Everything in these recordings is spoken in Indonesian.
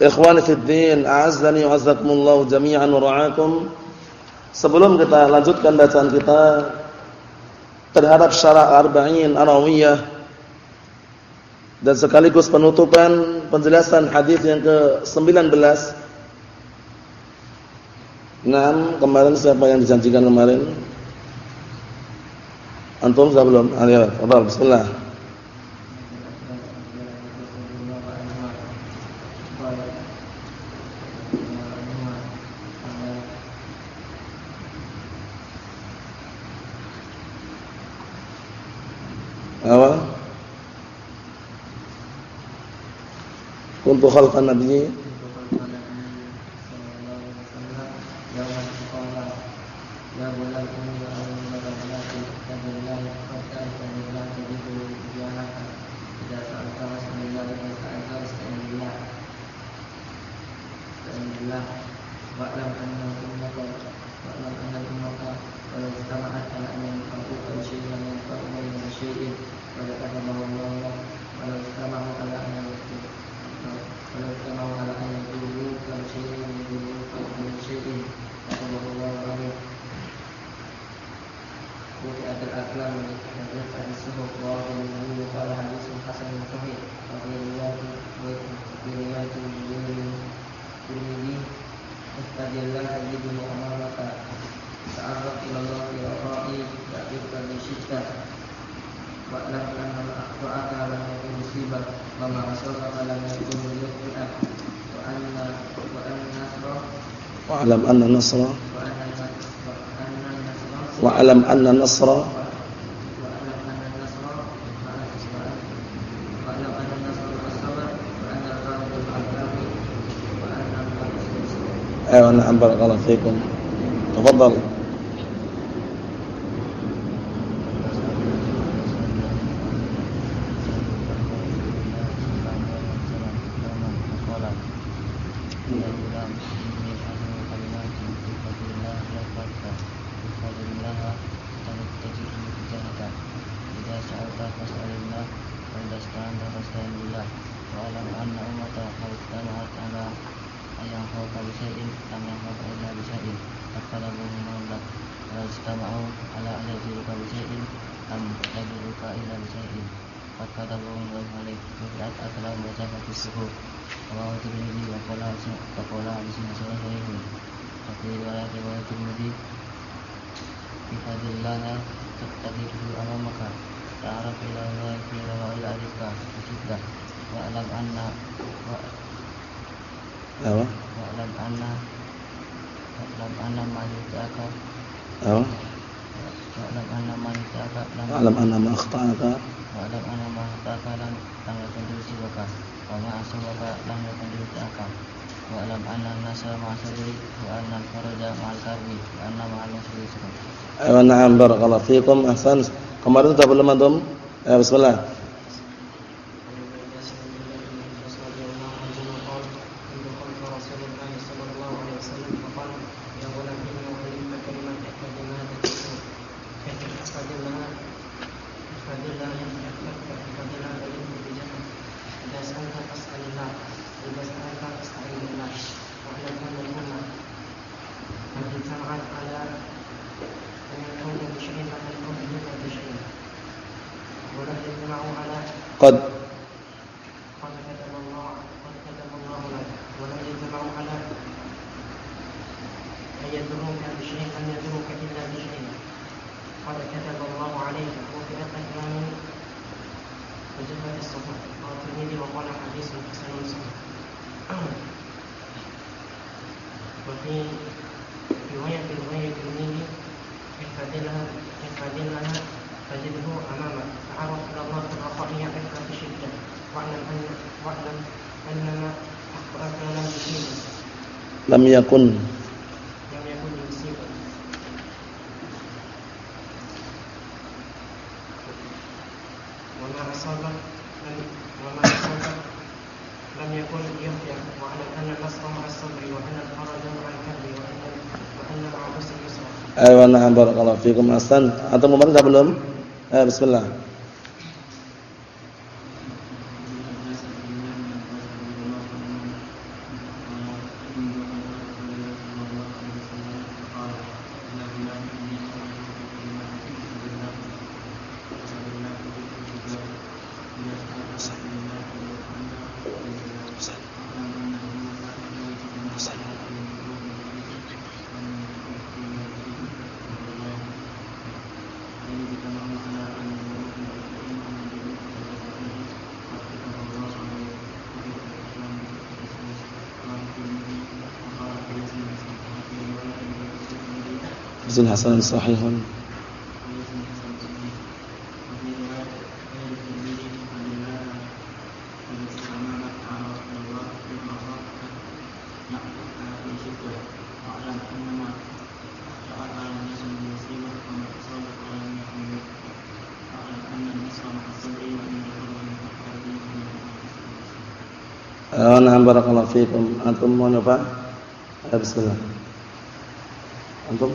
Ikhwani fid din, a'azzani wa azzakumullah jami'an wa ra'akum. Sebelum kita lanjutkan bacaan kita terhadap syarah Arba'in An-Nawawiyah dan sekaligus penutupan penjelasan hadis yang ke-19. Nah, kemarin siapa yang dijanjikan kemarin? Antum sudah belum? Ayo, bismillah. Kuntu khalqan واعلم أن النصر واعلم أن النصر أيوة أنا أنبر غلط فيكم. تفضل. juga wa alam anna. Wa apa? Wa alam anna. Wa alam anna manitaka apa? Wa alam anna manitaka wa alam anna ma akhta'aka wa alam anna ma akhta'aka lan lan yakun siwaka. Wa ma asabaka lan yakun dirtaka wa alam anna nasra ma sabri wa anna faraja ma al-karbi wa anna ma al-masri Ayo na'am barakallahu fikum. Ahsan. Kemarin sudah belum antum? Eh, bismillah. kepada hadis yang saya masalah Berarti riwayat riwayat ini Ifadillah Ifadillah Fajidhu amamat Ta'aruf Allah Terlaqa'iyya Ifrah Shidda Wa'lam Wa'lam Annama Akhbarakana Bikini Lam yakun na'am barakallahu fikum ahsan. Antum kemarin belum? Eh bismillah. lafzul hasan sahihun barakallahu fiikum. Antum mau nyoba? Bismillah. Antum?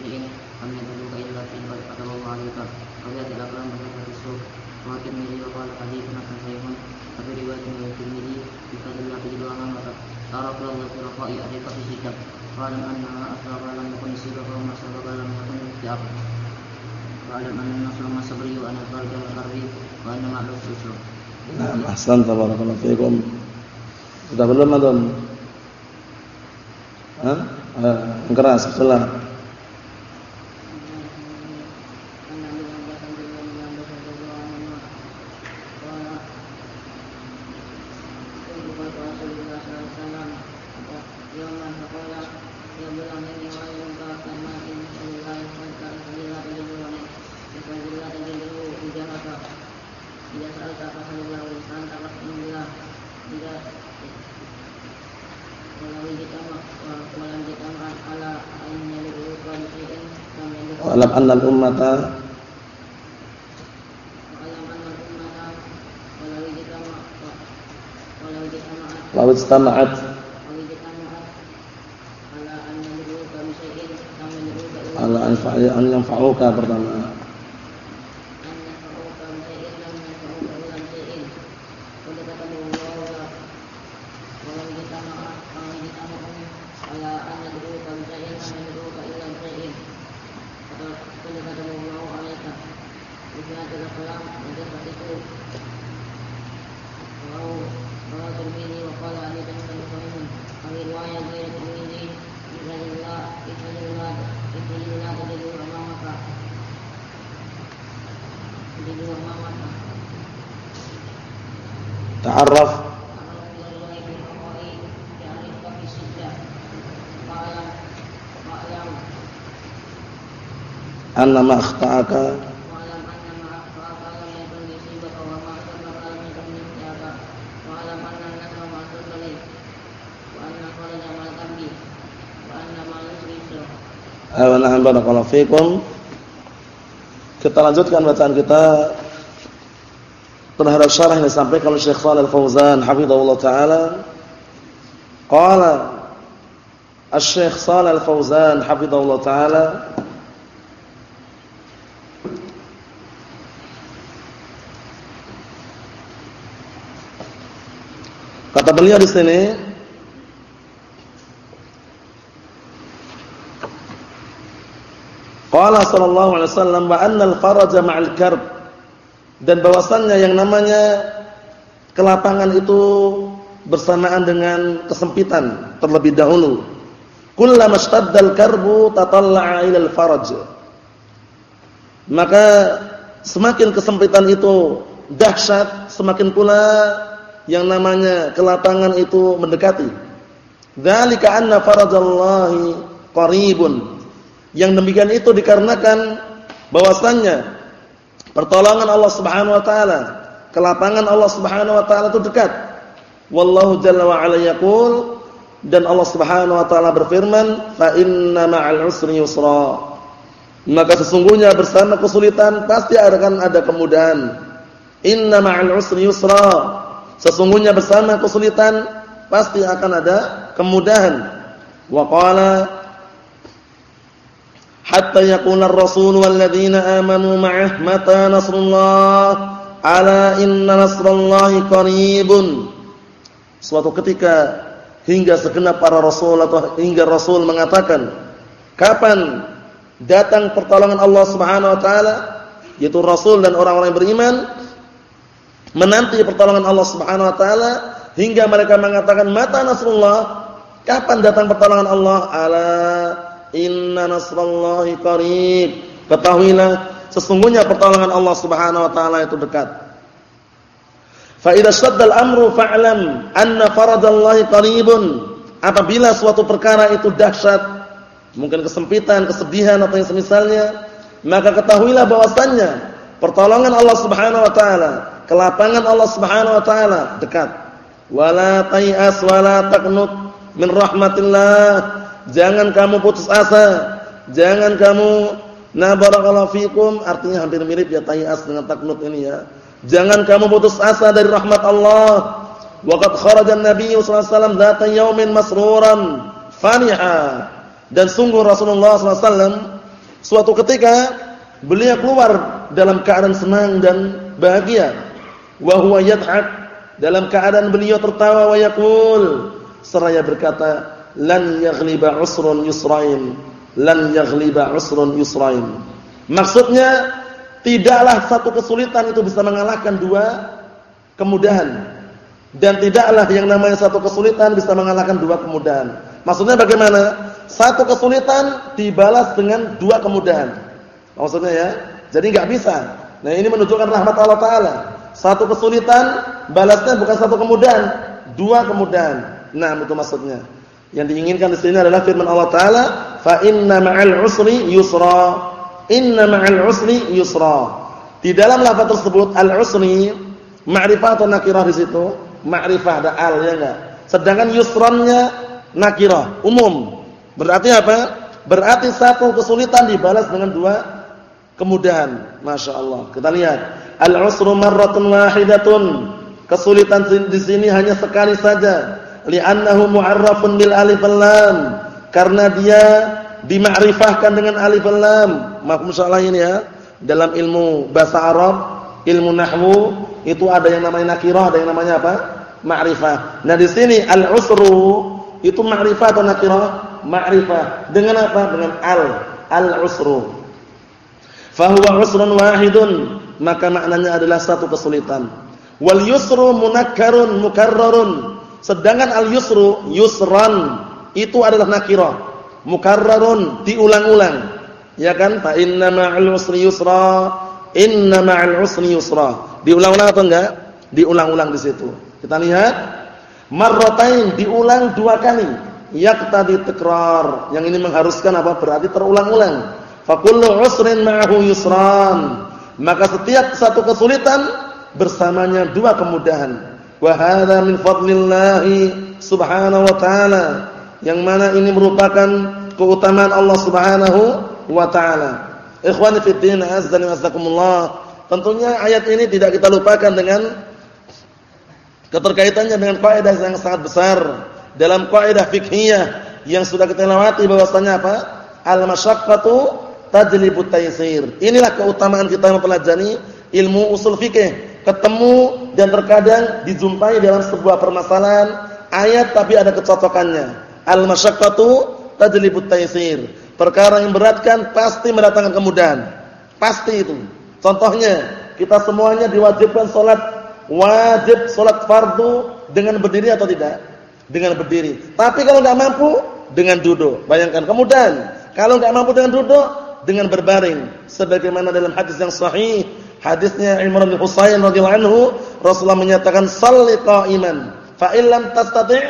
apa? Ya. والترمذي وقال حديث حسن صحيح وفي رواية الترمذي بفضل الله تجد أمامك ترك له الخلفاء يأتيك في الشتاء واعلم أن ما أسبق لم يكن يصيبك وما سبق لم يكن يخطئك واعلم أن النصر ما صبري وأن الفرج والحرب وأن مع العسر يسرا نعم أحسنت بارك الله فيكم sudah belum antum? Hah? Eh, keras, setelah Alam anna al-ummata Walau istama'at Ala an yanfa'uka pertama أن ما أخطأك. Kita lanjutkan bacaan kita terhadap syarah yang disampaikan oleh Syekh Shalal Fauzan hafizahullah taala. Qala Asy-Syaikh Shalal Fauzan hafizahullah taala Kata beliau di sini Qala sallallahu alaihi wasallam wa annal faraja ma'al karb dan bahwasannya yang namanya kelapangan itu bersamaan dengan kesempitan terlebih dahulu. Kullama ishtaddal karbu tatalla'a ila al-faraj. maka semakin kesempitan itu dahsyat, semakin pula yang namanya kelapangan itu mendekati. Dzalika anna farajallahi qaribun. Yang demikian itu dikarenakan bahwasannya pertolongan Allah Subhanahu wa taala, kelapangan Allah Subhanahu wa taala itu dekat. Wallahu jalla wa ala yaqul dan Allah Subhanahu wa taala berfirman, "Fa inna ma'al usri yusra." Maka sesungguhnya bersama kesulitan pasti akan ada kemudahan. Inna ma'al usri yusra. Sesungguhnya bersama kesulitan pasti akan ada kemudahan. Wa qala hatta yakuna ar-rasul wal ladzina amanu ma'ah mata nasrullah ala inna nasrallahi qaribun. Suatu ketika hingga segenap para rasul atau hingga rasul mengatakan, kapan datang pertolongan Allah Subhanahu wa taala yaitu rasul dan orang-orang beriman menanti pertolongan Allah Subhanahu wa taala hingga mereka mengatakan mata nasrullah kapan datang pertolongan Allah? Ala inna nasrallahi qarib. Ketahuilah sesungguhnya pertolongan Allah Subhanahu wa taala itu dekat. Fa idza shaddal amru fa'lam anna faradallahi qaribun. Apabila suatu perkara itu dahsyat mungkin kesempitan, kesedihan atau yang semisalnya, maka ketahuilah bahwasannya pertolongan Allah Subhanahu wa taala, kelapangan Allah Subhanahu wa taala dekat. Wala tayas wala taqnut min rahmatillah. Jangan kamu putus asa, jangan kamu na barakallahu fikum artinya hampir mirip ya tayas dengan taknut ini ya. Jangan kamu putus asa dari rahmat Allah. Waqad kharaja an-nabiy sallallahu alaihi wasallam dzata yaumin masruran faniha dan sungguh Rasulullah SAW suatu ketika beliau keluar dalam keadaan senang dan bahagia. Wa huwa dalam keadaan beliau tertawa wa seraya berkata lan yaghliba usrun yusrain lan yaghliba usrun yusrain. Maksudnya tidaklah satu kesulitan itu bisa mengalahkan dua kemudahan. Dan tidaklah yang namanya satu kesulitan bisa mengalahkan dua kemudahan. Maksudnya bagaimana? satu kesulitan dibalas dengan dua kemudahan. Maksudnya ya. Jadi nggak bisa. Nah, ini menunjukkan rahmat Allah taala. Satu kesulitan balasnya bukan satu kemudahan, dua kemudahan. Nah, itu maksudnya. Yang diinginkan di sini adalah firman Allah taala, "Fa inna ma'al usri yusra." Inna ma'al usri yusra. Di dalam lafaz tersebut al-usri ma'rifah atau nakirah di situ? Ma'rifah ada al ya enggak? Sedangkan yusrannya nakirah, umum. Berarti apa? Berarti satu kesulitan dibalas dengan dua kemudahan. Masya Allah. Kita lihat. Al-usru marratun wahidatun. Kesulitan di sini hanya sekali saja. Li'annahu mu'arrafun bil alif lam. Karena dia dimakrifahkan dengan alif lam. Salah ini ya. Dalam ilmu bahasa Arab, ilmu nahwu itu ada yang namanya nakirah, ada yang namanya apa? Ma'rifah. Nah, di sini al-usru itu ma'rifah atau nakirah? ma'rifah dengan apa? Dengan al, al-usru. Fahuwa usrun wahidun, maka maknanya adalah satu kesulitan. Wal yusru munakkarun mukarrarun. Sedangkan al-yusru yusran itu adalah nakirah. Mukarrarun diulang-ulang. Ya kan? Fa inna ma'al usri yusra. Inna ma'al usri yusra. Diulang-ulang atau enggak? Diulang-ulang di situ. Kita lihat marratain diulang dua kali yaqtadi takrar. Yang ini mengharuskan apa? Berarti terulang-ulang. Fa kullu usrin ma'ahu yusran. Maka setiap satu kesulitan bersamanya dua kemudahan. Wa hadza min fadlillah subhanahu wa ta'ala. Yang mana ini merupakan keutamaan Allah Subhanahu wa taala. Ikhwani fi din, azza wa. Tentunya ayat ini tidak kita lupakan dengan keterkaitannya dengan kaidah yang sangat besar dalam kaidah fikhiyah yang sudah kita lewati bahwasanya apa? Al-masyaqqatu tajlibut taysir. Inilah keutamaan kita mempelajari ilmu usul fikih. Ketemu dan terkadang dijumpai dalam sebuah permasalahan ayat tapi ada kecocokannya. Al-masyaqqatu tajlibut taysir. Perkara yang beratkan pasti mendatangkan kemudahan. Pasti itu. Contohnya, kita semuanya diwajibkan salat wajib salat fardu dengan berdiri atau tidak? dengan berdiri. Tapi kalau nggak mampu dengan duduk. Bayangkan kemudian kalau nggak mampu dengan duduk dengan berbaring sebagaimana dalam hadis yang sahih. Hadisnya Imran bin Husain radhiyallahu anhu Rasulullah menyatakan salli qa'iman fa illam tastati'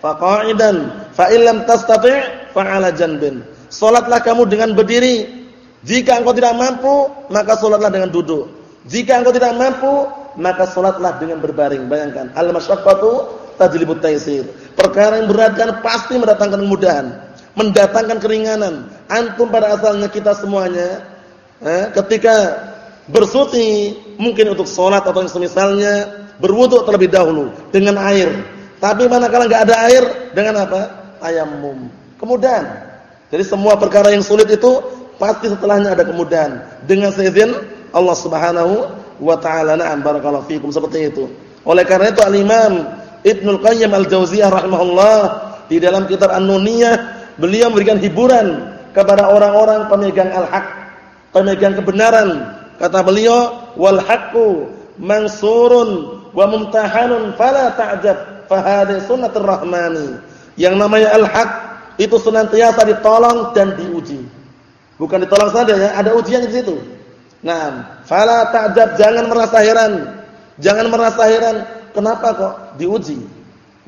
fa qa'idan fa illam tastati' fa 'ala janbin. Salatlah kamu dengan berdiri. Jika engkau tidak mampu maka salatlah dengan duduk. Jika engkau tidak mampu maka salatlah dengan berbaring. Bayangkan al masyaqqatu tajlibut taysir. Perkara yang berat kan pasti mendatangkan kemudahan mendatangkan keringanan. Antum pada asalnya kita semuanya eh, ketika bersuci mungkin untuk sholat atau yang semisalnya berwudu terlebih dahulu dengan air. Tapi manakala enggak ada air dengan apa? Tayamum. Kemudahan. Jadi semua perkara yang sulit itu pasti setelahnya ada kemudahan dengan seizin Allah Subhanahu wa taala. Na'am barakallahu fikum seperti itu. Oleh karena itu Al-Imam Ibnu Qayyim Al-Jauziyah rahimahullah di dalam kitab An-Nuniyah Beliau memberikan hiburan kepada orang-orang pemegang al-haq, pemegang kebenaran. Kata beliau, "Wal haqqu mansurun wa mumtahanun fala ta'jab, fa hadhihi sunnatur rahmani." Yang namanya al-haq itu senantiasa ditolong dan diuji. Bukan ditolong saja ya, ada ujian di situ. Nah, fala ta'jab, jangan merasa heran. Jangan merasa heran, kenapa kok diuji?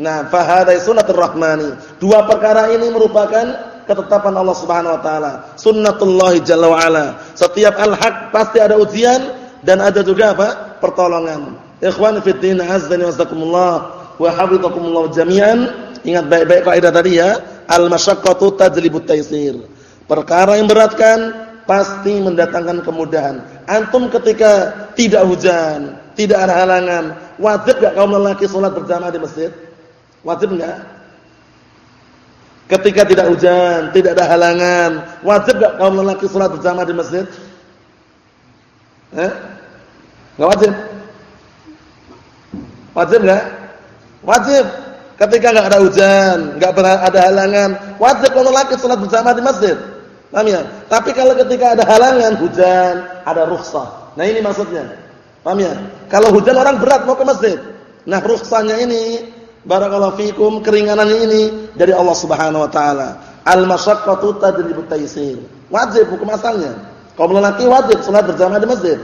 Nah, fahadai sunnatur rahmani. Dua perkara ini merupakan ketetapan Allah Subhanahu wa taala. Sunnatullah jalla ala. Setiap al-haq pasti ada ujian dan ada juga apa? pertolongan. Ikhwan fi din wa jazakumullah wa hafizakumullah jami'an. Ingat baik-baik kaidah tadi ya. Al-masyaqqatu tajlibut taysir. Perkara yang berat kan pasti mendatangkan kemudahan. Antum ketika tidak hujan, tidak ada halangan, wajib enggak kaum lelaki salat berjamaah di masjid? Wajib enggak? Ketika tidak hujan, tidak ada halangan, wajib enggak kaum lelaki salat berjamaah di masjid? Eh? Enggak wajib. Wajib enggak? Wajib. Ketika enggak ada hujan, enggak ada halangan, wajib kaum lelaki salat berjamaah di masjid. Paham ya? Tapi kalau ketika ada halangan, hujan, ada rukhsah. Nah ini maksudnya. Paham ya? Kalau hujan orang berat mau ke masjid. Nah rukhsahnya ini barakallahu fikum keringanannya ini dari Allah Subhanahu wa taala. Al-masyaqqatu tadribut taysir. Wajib hukum asalnya. Kaum lelaki wajib salat berjamaah di masjid.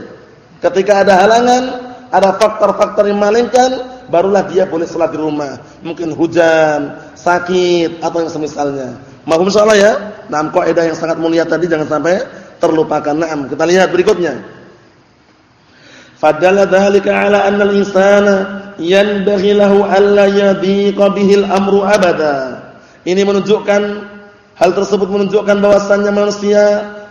Ketika ada halangan, ada faktor-faktor yang malingkan, barulah dia boleh salat di rumah. Mungkin hujan, sakit atau yang semisalnya. Mahum insyaallah ya. Nah, kaidah yang sangat mulia tadi jangan sampai terlupakan. Naam, kita lihat berikutnya. Fadalla dzalika ala anna al-insana yanbaghi lahu alla yadhiqa bihil amru abada. Ini menunjukkan hal tersebut menunjukkan bahwasannya manusia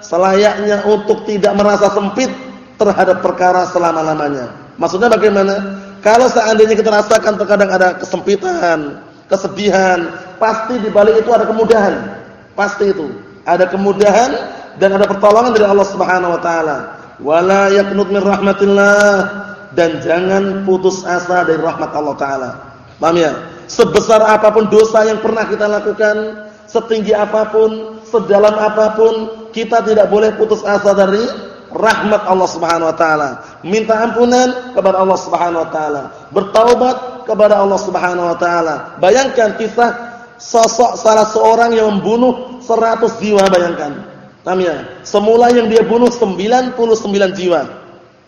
selayaknya untuk tidak merasa sempit terhadap perkara selama-lamanya. Maksudnya bagaimana? Kalau seandainya kita rasakan terkadang ada kesempitan, kesedihan, pasti di balik itu ada kemudahan. Pasti itu. Ada kemudahan dan ada pertolongan dari Allah Subhanahu wa taala wala yaqnut min rahmatillah dan jangan putus asa dari rahmat Allah taala. Paham ya? Sebesar apa pun dosa yang pernah kita lakukan, setinggi apa pun, sedalam apa pun, kita tidak boleh putus asa dari rahmat Allah Subhanahu wa taala. Minta ampunan kepada Allah Subhanahu wa taala, bertaubat kepada Allah Subhanahu wa taala. Bayangkan kisah sosok salah seorang yang membunuh 100 jiwa bayangkan. Paham ya? Semula yang dia bunuh 99 jiwa.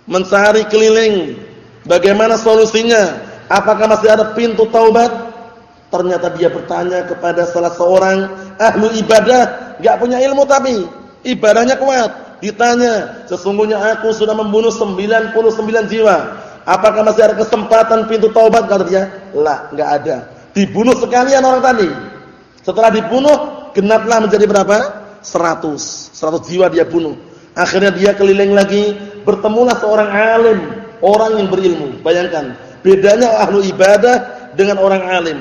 Mencari keliling. Bagaimana solusinya? Apakah masih ada pintu taubat? Ternyata dia bertanya kepada salah seorang ahlu ibadah, enggak punya ilmu tapi ibadahnya kuat. Ditanya, sesungguhnya aku sudah membunuh 99 jiwa. Apakah masih ada kesempatan pintu taubat? Kata dia, lah, enggak ada. Dibunuh sekalian orang tadi. Setelah dibunuh, genaplah menjadi berapa? 100. 100 jiwa dia bunuh. Akhirnya dia keliling lagi, bertemulah seorang alim, orang yang berilmu. Bayangkan, bedanya ahlu ibadah dengan orang alim.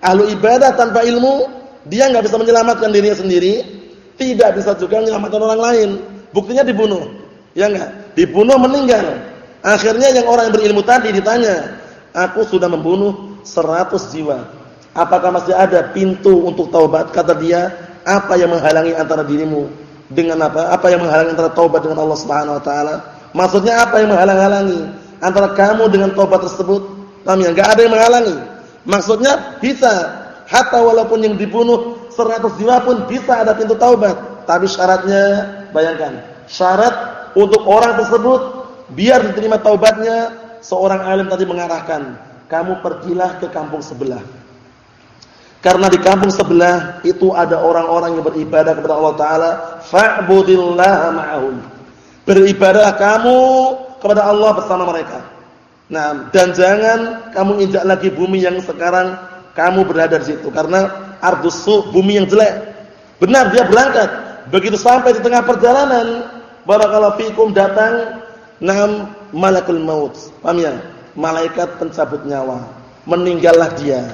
Ahlu ibadah tanpa ilmu, dia nggak bisa menyelamatkan dirinya sendiri, tidak bisa juga menyelamatkan orang lain. Buktinya dibunuh. Ya enggak? Dibunuh meninggal. Akhirnya yang orang yang berilmu tadi ditanya, "Aku sudah membunuh 100 jiwa. Apakah masih ada pintu untuk taubat?" Kata dia, apa yang menghalangi antara dirimu dengan apa? Apa yang menghalangi antara taubat dengan Allah Subhanahu wa taala? Maksudnya apa yang menghalang-halangi antara kamu dengan taubat tersebut? Paham ya? Ada yang menghalangi. Maksudnya bisa hatta walaupun yang dibunuh 100 jiwa pun bisa ada pintu taubat. Tapi syaratnya, bayangkan, syarat untuk orang tersebut biar diterima taubatnya, seorang alim tadi mengarahkan, kamu pergilah ke kampung sebelah. Karena di kampung sebelah itu ada orang-orang yang beribadah kepada Allah Taala, fa'budillaha ma'ahum. Beribadahlah kamu kepada Allah bersama mereka. Nah, dan jangan kamu injak lagi bumi yang sekarang kamu berada di situ karena ardus bumi yang jelek. Benar dia berangkat, begitu sampai di tengah perjalanan, barakallahu fikum datang nam malakul maut. Paham ya? Malaikat pencabut nyawa. Meninggallah dia.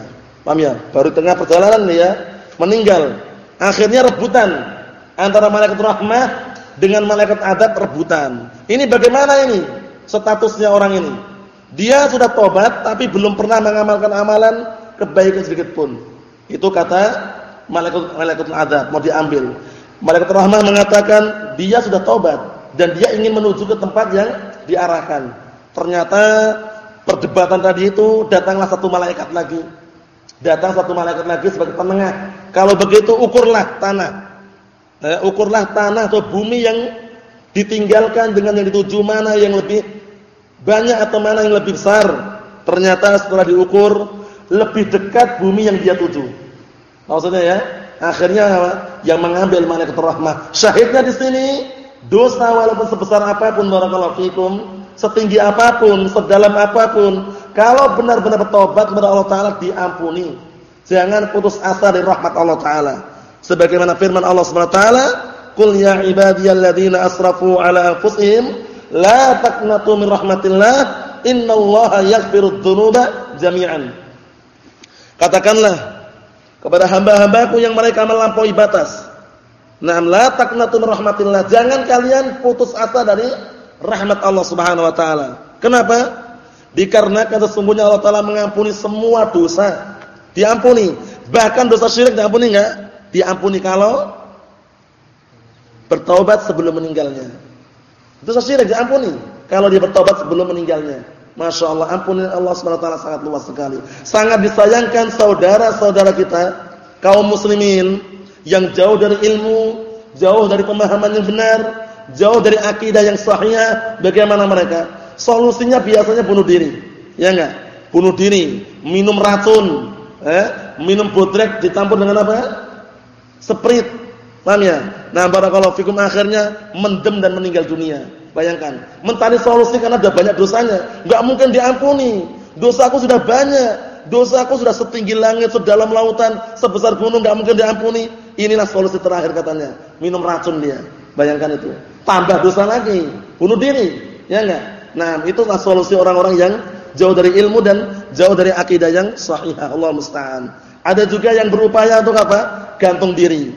Paham ya? Baru tengah perjalanan dia meninggal. Akhirnya rebutan antara malaikat rahmah dengan malaikat adab rebutan. Ini bagaimana ini? Statusnya orang ini. Dia sudah tobat tapi belum pernah mengamalkan amalan kebaikan sedikit pun. Itu kata malaikat malaikat adab mau diambil. Malaikat rahmah mengatakan dia sudah tobat dan dia ingin menuju ke tempat yang diarahkan. Ternyata perdebatan tadi itu datanglah satu malaikat lagi. Datang satu malaikat lagi sebagai penengah. Kalau begitu ukurlah tanah. Eh, ukurlah tanah atau bumi yang ditinggalkan dengan yang dituju mana yang lebih banyak atau mana yang lebih besar. Ternyata setelah diukur lebih dekat bumi yang dia tuju. Maksudnya ya, akhirnya yang mengambil malaikat rahmah. Syahidnya di sini dosa walaupun sebesar apa pun barakallahu fikum, setinggi apa pun, sedalam apa pun, kalau benar-benar bertobat kepada Allah taala diampuni. Jangan putus asa dari rahmat Allah taala. Sebagaimana firman Allah Subhanahu wa taala, "Qul ya ibadiyalladzina asrafu ala anfusihim La taqnatu min rahmatillah, innallaha yaghfirudz dzunuba jami'an. Katakanlah kepada hamba-hambaku yang mereka melampaui batas. Naam la taqnatu min rahmatillah. Jangan kalian putus asa dari rahmat Allah Subhanahu wa taala. Kenapa? Dikarenakan sesungguhnya Allah taala mengampuni semua dosa. Diampuni. Bahkan dosa syirik diampuni enggak? Diampuni kalau bertaubat sebelum meninggalnya. Dosa syirik diampuni kalau dia bertobat sebelum meninggalnya. Masya Allah, ampuni Allah SWT sangat luas sekali. Sangat disayangkan saudara-saudara kita, kaum muslimin, yang jauh dari ilmu, jauh dari pemahaman yang benar, jauh dari akidah yang sahih, bagaimana mereka? Solusinya biasanya bunuh diri. Ya enggak? Bunuh diri, minum racun, eh, minum bodrek ditampur dengan apa? Sprit. Paham ya? Nah, barakallahu fikum akhirnya mendem dan meninggal dunia. Bayangkan, mencari solusi karena ada banyak dosanya, enggak mungkin diampuni. Dosaku sudah banyak, dosaku sudah setinggi langit, sedalam lautan, sebesar gunung enggak mungkin diampuni. Inilah solusi terakhir katanya, minum racun dia. Bayangkan itu. Tambah dosa lagi, bunuh diri, ya enggak? Nah, itulah solusi orang-orang yang jauh dari ilmu dan jauh dari akidah yang sahih. Allah musta'an. Ada juga yang berupaya untuk apa? Gantung diri.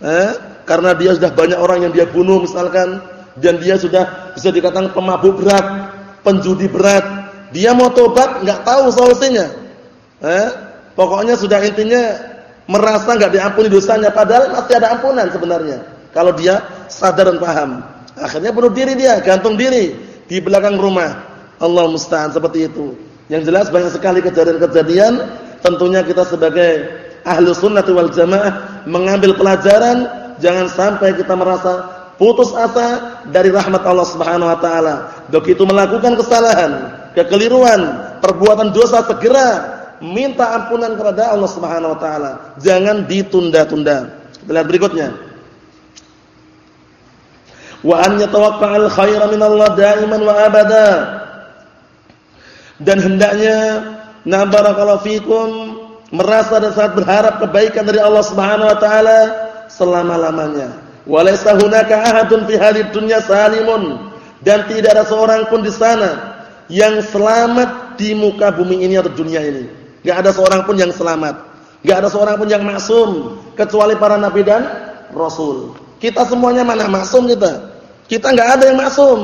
Eh? karena dia sudah banyak orang yang dia bunuh misalkan dan dia sudah bisa dikatakan pemabuk berat, penjudi berat. Dia mau tobat nggak tahu solusinya. Eh? Pokoknya sudah intinya merasa nggak diampuni dosanya padahal masih ada ampunan sebenarnya. Kalau dia sadar dan paham. Akhirnya bunuh diri dia, gantung diri di belakang rumah. Allah musta'an seperti itu. Yang jelas banyak sekali kejadian-kejadian tentunya kita sebagai ahlu sunnah wal jamaah mengambil pelajaran jangan sampai kita merasa putus asa dari rahmat Allah Subhanahu wa taala. Begitu melakukan kesalahan, kekeliruan, perbuatan dosa segera minta ampunan kepada Allah Subhanahu wa taala. Jangan ditunda-tunda. Lihat berikutnya. Wa an yatawaqqa'al khaira min Allah daiman wa abada. Dan hendaknya na barakallahu fikum merasa dan sangat berharap kebaikan dari Allah Subhanahu wa taala selama-lamanya. Walaysa hunaka ahadun fi hadid dunya salimun dan tidak ada seorang pun di sana yang selamat di muka bumi ini atau dunia ini. Enggak ada seorang pun yang selamat. Enggak ada seorang pun yang maksum kecuali para nabi dan rasul. Kita semuanya mana maksum kita? Kita enggak ada yang maksum.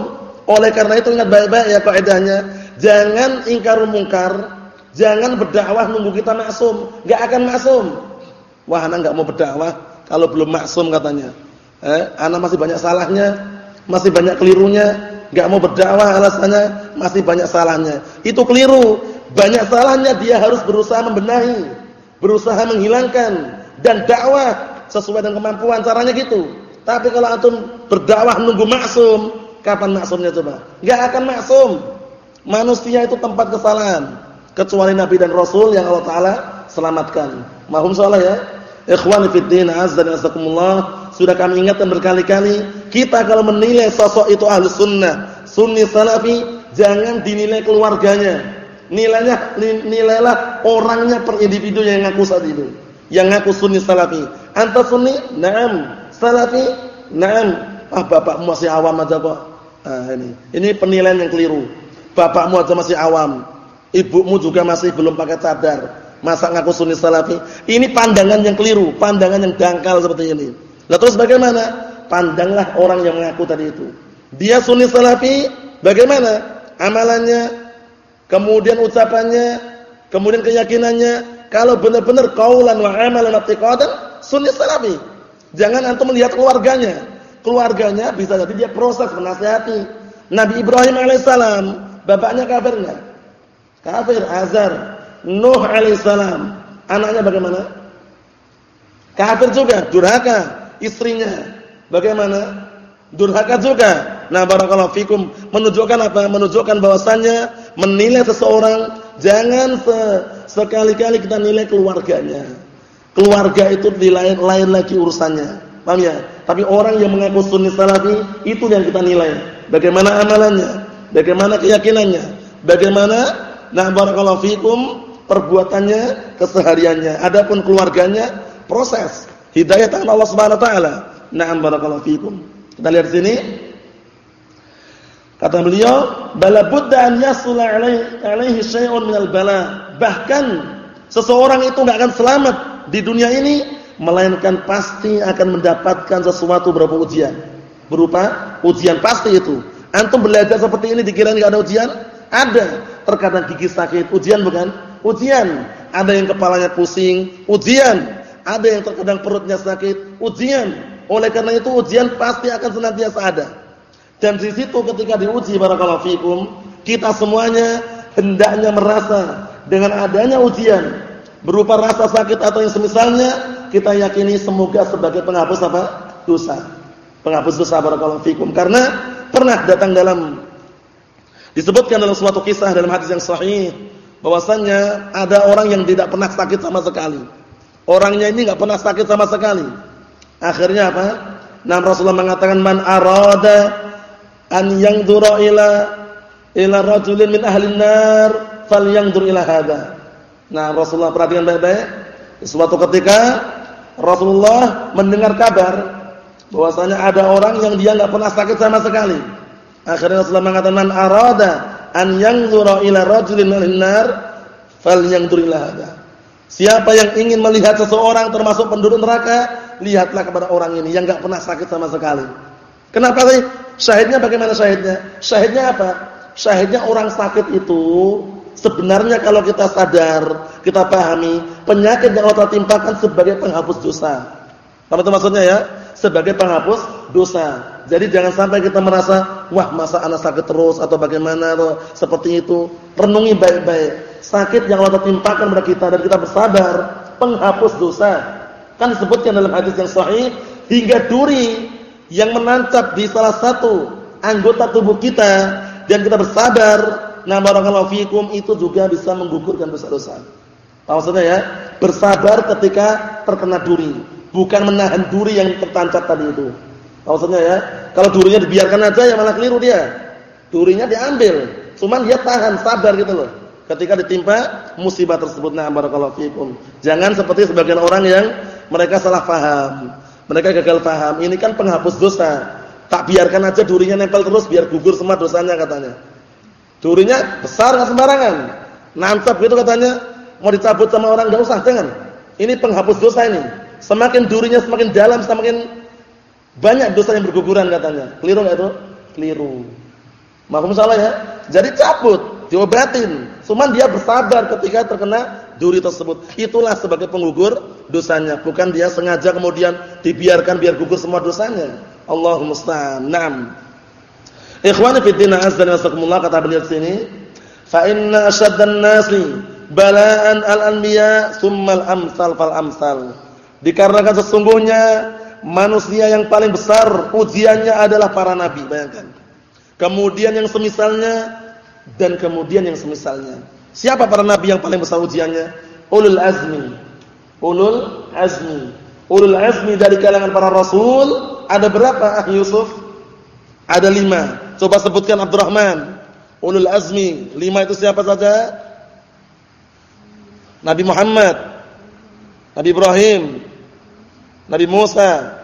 Oleh karena itu ingat baik-baik ya kaidahnya, jangan ingkar mungkar, jangan berdakwah nunggu kita maksum, enggak akan maksum. Wah, anak enggak mau berdakwah, kalau belum maksum katanya. Eh, anak masih banyak salahnya, masih banyak kelirunya, enggak mau berdakwah alasannya masih banyak salahnya. Itu keliru. Banyak salahnya dia harus berusaha membenahi, berusaha menghilangkan dan dakwah sesuai dengan kemampuan caranya gitu. Tapi kalau antum berdakwah nunggu maksum, kapan maksumnya coba? Enggak akan maksum. Manusia itu tempat kesalahan, kecuali Nabi dan Rasul yang Allah taala selamatkan. Mahum salah ya? Ikhwani fid din, azza wa sudah kami ingatkan berkali-kali, kita kalau menilai sosok itu ahli sunnah, sunni salafi, jangan dinilai keluarganya. Nilainya nilailah orangnya per individu yang ngaku saat itu. Yang ngaku sunni salafi. Anta sunni? Naam. Salafi? Naam. Ah bapakmu masih awam aja kok. Ah ini. Ini penilaian yang keliru. Bapakmu aja masih awam. Ibumu juga masih belum pakai cadar Masa ngaku sunni salafi? Ini pandangan yang keliru, pandangan yang dangkal seperti ini. Lalu terus bagaimana? Pandanglah orang yang mengaku tadi itu. Dia sunni salafi, bagaimana? Amalannya, kemudian ucapannya, kemudian keyakinannya. Kalau benar-benar kaulan wa amalan i'tiqadan, sunni salafi. Jangan antum melihat keluarganya. Keluarganya bisa jadi dia proses menasihati. Nabi Ibrahim alaihissalam, bapaknya kafir enggak? Kafir, azar. Nuh alaihissalam, anaknya bagaimana? Kafir juga, durhaka, istrinya bagaimana? Durhaka juga. Nah, barakallahu fikum menunjukkan apa? Menunjukkan bahwasannya menilai seseorang jangan se sekali-kali kita nilai keluarganya. Keluarga itu lain lain lagi urusannya. Paham ya? Tapi orang yang mengaku sunni salafi itu yang kita nilai. Bagaimana amalannya? Bagaimana keyakinannya? Bagaimana nah barakallahu fikum perbuatannya, kesehariannya. Adapun keluarganya, proses. Hidayah tangan Allah Subhanahu wa taala. Na'am barakallahu fikum. Kita lihat sini. Kata beliau, bala budda an alaihi, alaihi syai'un minal bala. Bahkan seseorang itu enggak akan selamat di dunia ini melainkan pasti akan mendapatkan sesuatu berupa ujian. Berupa ujian pasti itu. Antum belajar seperti ini dikira enggak ada ujian? Ada. Terkadang gigi sakit, ujian bukan? ujian. Ada yang kepalanya pusing, ujian. Ada yang terkadang perutnya sakit, ujian. Oleh karena itu ujian pasti akan senantiasa ada. Dan di situ ketika diuji barakallahu fikum, kita semuanya hendaknya merasa dengan adanya ujian berupa rasa sakit atau yang semisalnya, kita yakini semoga sebagai penghapus apa? dosa. Penghapus dosa barakallahu fikum. Karena pernah datang dalam disebutkan dalam suatu kisah dalam hadis yang sahih bahwasannya ada orang yang tidak pernah sakit sama sekali. Orangnya ini enggak pernah sakit sama sekali. Akhirnya apa? Nah Rasulullah mengatakan man arada an yanzura ila ila rajulin min ahli nar falyanzur ila hada. Nah Rasulullah perhatikan baik-baik. Suatu ketika Rasulullah mendengar kabar bahwasanya ada orang yang dia enggak pernah sakit sama sekali. Akhirnya Rasulullah mengatakan man arada an yanzura ila rajulin minan nar falyanzur ila hada. Siapa yang ingin melihat seseorang termasuk penduduk neraka, lihatlah kepada orang ini yang enggak pernah sakit sama sekali. Kenapa sih? Syahidnya bagaimana syahidnya? Syahidnya apa? Syahidnya orang sakit itu sebenarnya kalau kita sadar, kita pahami, penyakit yang Allah timpakan sebagai penghapus dosa. Apa itu maksudnya ya? Sebagai penghapus dosa. Jadi jangan sampai kita merasa, wah masa anak sakit terus atau bagaimana atau seperti itu. Renungi baik-baik. Sakit yang Allah timpakan kepada kita dan kita bersabar, penghapus dosa. Kan disebutkan dalam hadis yang sahih, hingga duri yang menancap di salah satu anggota tubuh kita dan kita bersabar, nah barakallahu fikum itu juga bisa menggugurkan dosa-dosa. Maksudnya ya, bersabar ketika terkena duri, bukan menahan duri yang tertancap tadi itu. Maksudnya ya, kalau durinya dibiarkan aja ya malah keliru dia. Durinya diambil, cuman dia tahan, sabar gitu loh. Ketika ditimpa musibah tersebut nah barakallahu fikum. Jangan seperti sebagian orang yang mereka salah paham. Mereka gagal paham. Ini kan penghapus dosa. Tak biarkan aja durinya nempel terus biar gugur semua dosanya katanya. Durinya besar enggak sembarangan. Nancap gitu katanya. Mau dicabut sama orang enggak usah, jangan. Ini penghapus dosa ini. Semakin durinya semakin dalam, semakin banyak dosa yang berguguran katanya. Keliru enggak itu? Keliru. Mahfum salah ya? Jadi cabut, diobatin. Cuman dia bersabar ketika terkena duri tersebut. Itulah sebagai penggugur dosanya, bukan dia sengaja kemudian dibiarkan biar gugur semua dosanya. Allahumma musta'an. Ikhwani fi din azza wa jalla kata beliau sini, fa inna asyaddan nasi bala'an al-anbiya tsumma al-amsal fal amsal. Dikarenakan sesungguhnya manusia yang paling besar ujiannya adalah para nabi, bayangkan. Kemudian yang semisalnya dan kemudian yang semisalnya. Siapa para nabi yang paling besar ujiannya? Ulul azmi. Ulul azmi. Ulul azmi dari kalangan para rasul ada berapa ah Yusuf? Ada lima. Coba sebutkan Abdurrahman. Ulul azmi. Lima itu siapa saja? Nabi Muhammad. Nabi Ibrahim. Nabi Musa,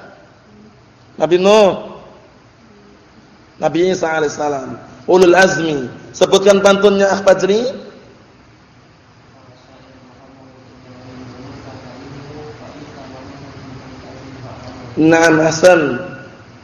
Nabi Nuh, Nabi Isa alaihissalam, ulul azmi. Sebutkan pantunnya Akhbajri. Naam Hasan.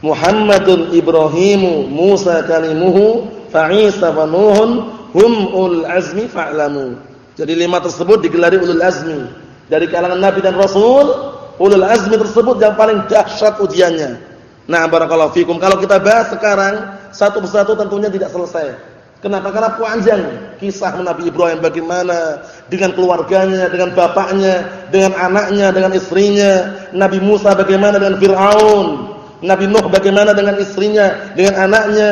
Muhammadun Ibrahimu Musa kalimuhu fa Isa wa Nuhun hum ulul azmi fa'lamu. Jadi lima tersebut digelari ulul azmi dari kalangan nabi dan rasul ulul azmi tersebut yang paling dahsyat ujiannya. Nah, barakallahu fikum. Kalau kita bahas sekarang satu persatu tentunya tidak selesai. Kenapa? Karena panjang kisah Nabi Ibrahim bagaimana dengan keluarganya, dengan bapaknya, dengan anaknya, dengan istrinya. Nabi Musa bagaimana dengan Fir'aun. Nabi Nuh bagaimana dengan istrinya, dengan anaknya.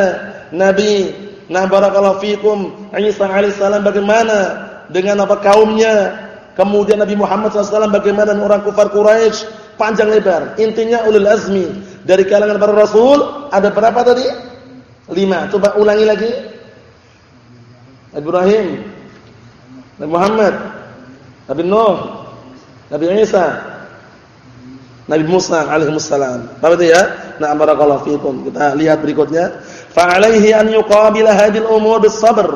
Nabi Nah barakallahu fikum Isa alaihissalam bagaimana dengan apa kaumnya Kemudian Nabi Muhammad SAW bagaimana orang kufar Quraisy panjang lebar. Intinya ulul azmi dari kalangan para rasul ada berapa tadi? Lima. Coba ulangi lagi. Ibrahim, Nabi Muhammad, Nabi Nuh, Nabi Isa, Nabi Musa alaihissalam. Paham itu ya? Nah, barakallahu fiikum. Kita lihat berikutnya. Fa'alaihi an yuqabila hadhil umur bis sabr.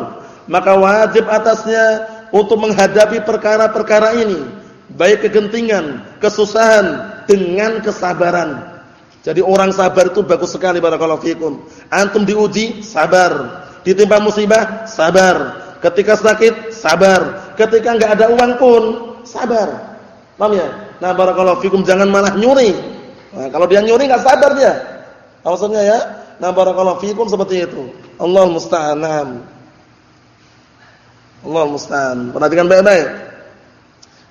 Maka wajib atasnya untuk menghadapi perkara-perkara ini, baik kegentingan, kesusahan dengan kesabaran. Jadi orang sabar itu bagus sekali barakallahu fikum. Antum diuji, sabar. Ditimpa musibah, sabar. Ketika sakit, sabar. Ketika enggak ada uang pun, sabar. Paham ya? Nah, barakallahu fikum jangan malah nyuri. Nah, kalau dia nyuri enggak sabar dia. Maksudnya ya? Nah, barakallahu fikum seperti itu. Allah musta'an. Allah musta'an. Perhatikan baik-baik.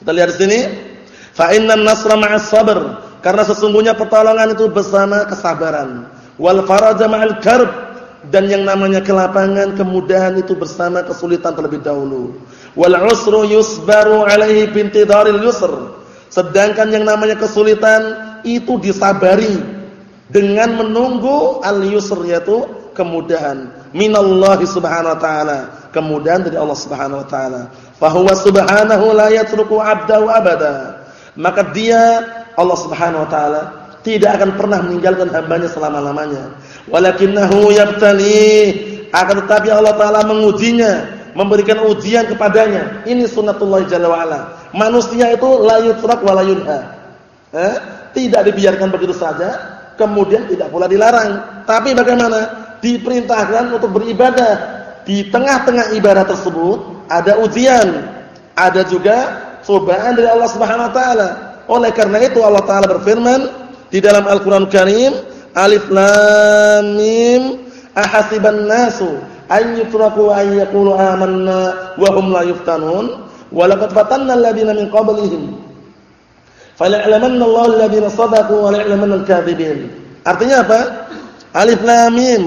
Kita lihat di sini. Fa innan nasra ma'as sabr. Karena sesungguhnya pertolongan itu bersama kesabaran. Wal faraja ma'al karb. Dan yang namanya kelapangan, kemudahan itu bersama kesulitan terlebih dahulu. Wal usru yusbaru alaihi bintidaril yusr. Sedangkan yang namanya kesulitan itu disabari dengan menunggu al-yusr yaitu kemudahan minallahi subhanahu wa ta'ala kemudahan dari Allah Subhanahu wa taala. Fa huwa subhanahu la yatruku 'abdahu abada. Maka dia Allah Subhanahu wa taala tidak akan pernah meninggalkan hambanya selama-lamanya. Walakinnahu yabtali akan tetapi Allah taala mengujinya, memberikan ujian kepadanya. Ini sunnatullah jalla wa ala. Manusia itu la yutrak wa la yunha. Eh? Tidak dibiarkan begitu saja, kemudian tidak pula dilarang. Tapi bagaimana? Diperintahkan untuk beribadah di tengah-tengah ibadah tersebut ada ujian, ada juga cobaan dari Allah Subhanahu wa taala. Oleh karena itu Allah taala berfirman di dalam Al-Qur'an Karim, Alif Lam Mim, ahasiban nasu an yutraku yaqulu amanna wa hum la yuftanun, wa laqad fatanna alladziina min qablihim. Fala'lamanna Allahu alladziina shadaqu wa la'lamanna al-kadzibin. Artinya apa? Alif Lam Mim.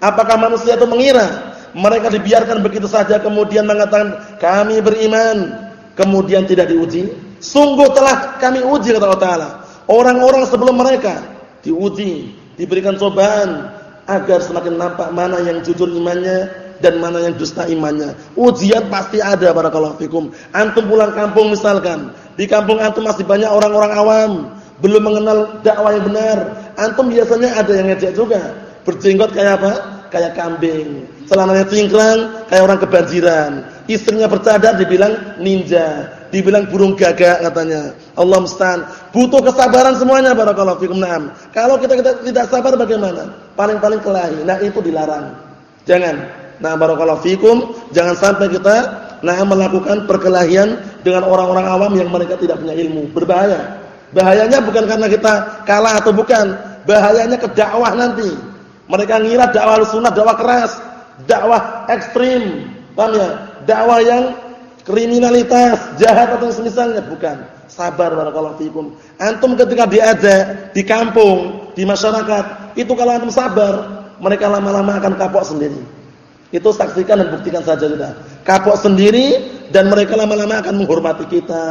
Apakah manusia itu mengira mereka dibiarkan begitu saja kemudian mengatakan kami beriman, kemudian tidak diuji. Sungguh telah kami uji kata Allah Taala. Orang-orang sebelum mereka diuji, diberikan cobaan agar semakin nampak mana yang jujur imannya dan mana yang dusta imannya. Ujian pasti ada barakallahu fikum. Antum pulang kampung misalkan, di kampung antum masih banyak orang-orang awam, belum mengenal dakwah yang benar. Antum biasanya ada yang ngejek juga. Berjenggot kayak apa? Kayak kambing celananya cingkrang kayak orang kebanjiran. Istrinya bercadar dibilang ninja, dibilang burung gagak katanya. Allah musta'an. Butuh kesabaran semuanya barakallahu fikum. Naam. Kalau kita, kita tidak sabar bagaimana? Paling-paling kelahi. Nah, itu dilarang. Jangan. Nah, barakallahu fikum, jangan sampai kita nah melakukan perkelahian dengan orang-orang awam yang mereka tidak punya ilmu. Berbahaya. Bahayanya bukan karena kita kalah atau bukan. Bahayanya ke dakwah nanti. Mereka ngira dakwah sunnah, dakwah keras dakwah ekstrim, paham ya? Dakwah yang kriminalitas, jahat atau semisalnya, bukan. Sabar barakallahu fikum. Antum ketika diajak di kampung, di masyarakat, itu kalau antum sabar, mereka lama-lama akan kapok sendiri. Itu saksikan dan buktikan saja sudah. Kapok sendiri dan mereka lama-lama akan menghormati kita,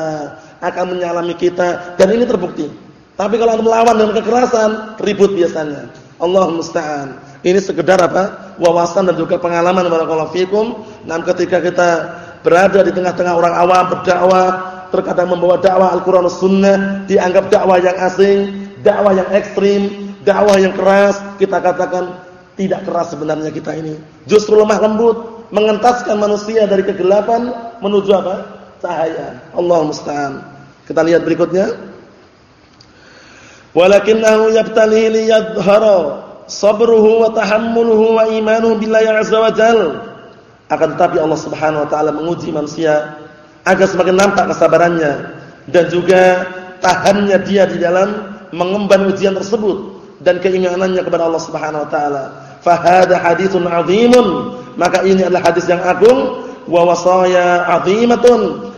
akan menyalami kita dan ini terbukti. Tapi kalau melawan dengan kekerasan, ribut biasanya. Allah musta'an. Ini sekedar apa? Wawasan dan juga pengalaman barakallahu fikum. Nah, ketika kita berada di tengah-tengah orang awam berdakwah, terkadang membawa dakwah Al-Qur'an Sunnah, dianggap dakwah yang asing, dakwah yang ekstrim, dakwah yang keras, kita katakan tidak keras sebenarnya kita ini. Justru lemah lembut, mengentaskan manusia dari kegelapan menuju apa? Cahaya. Allah musta'an. Kita lihat berikutnya. Walakinnahu yabtalihi liyadhhara sabruhu wa tahammuluhu wa imanuhu billahi azza wa jal. Akan tetapi Allah Subhanahu wa taala menguji manusia agar semakin nampak kesabarannya dan juga tahannya dia di dalam mengemban ujian tersebut dan keinginannya kepada Allah Subhanahu wa taala fahada haditsun azimun. Maka ini adalah hadis yang agung. Wa wasaya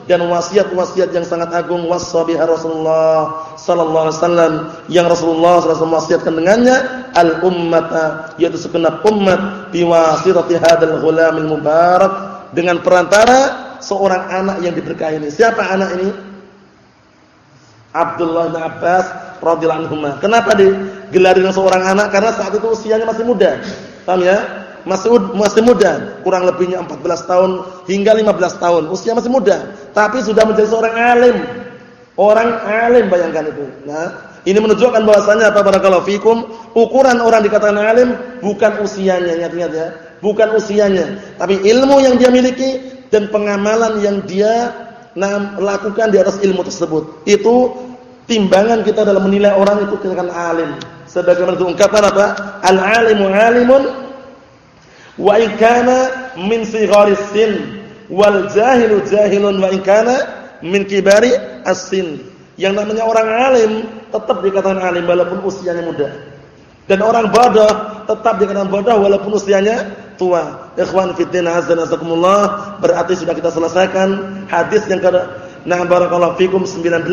dan wasiat-wasiat yang sangat agung. Wasabiha Rasulullah sallallahu alaihi wasallam. Yang Rasulullah alaihi wasiatkan dengannya al ummata yaitu segenap umat biwasitati hadzal ghulamil mubarak. Dengan perantara seorang anak yang diberkahi ini. Siapa anak ini? Abdullah bin Abbas radhiyallahu anhu kenapa dengan seorang anak karena saat itu usianya masih muda. Paham ya? Masih masih muda, kurang lebihnya 14 tahun hingga 15 tahun. Usia masih muda, tapi sudah menjadi seorang alim. Orang alim bayangkan itu. Nah, ini menunjukkan bahwasanya apa barakallahu fikum, ukuran orang dikatakan alim bukan usianya, ingat-ingat ya. Bukan usianya, tapi ilmu yang dia miliki dan pengamalan yang dia nah, lakukan di atas ilmu tersebut. Itu timbangan kita dalam menilai orang itu kita alim. Sebagaimana diungkapkan apa? Al-alimu alimun wa in kana min sigharis sin wal jahilu jahilun wa in kana min kibari as-sin. Yang namanya orang alim tetap dikatakan alim walaupun usianya muda. Dan orang bodoh tetap dikatakan bodoh walaupun usianya tua. Ikhwan fillah azza berarti sudah kita selesaikan hadis yang ke Nah barakallahu fikum 19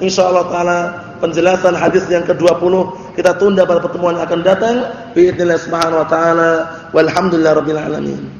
insyaallah taala penjelasan hadis yang ke-20 kita tunda pada pertemuan akan datang. Bismillahirrahmanirrahim. Walhamdulillahirabbil alamin.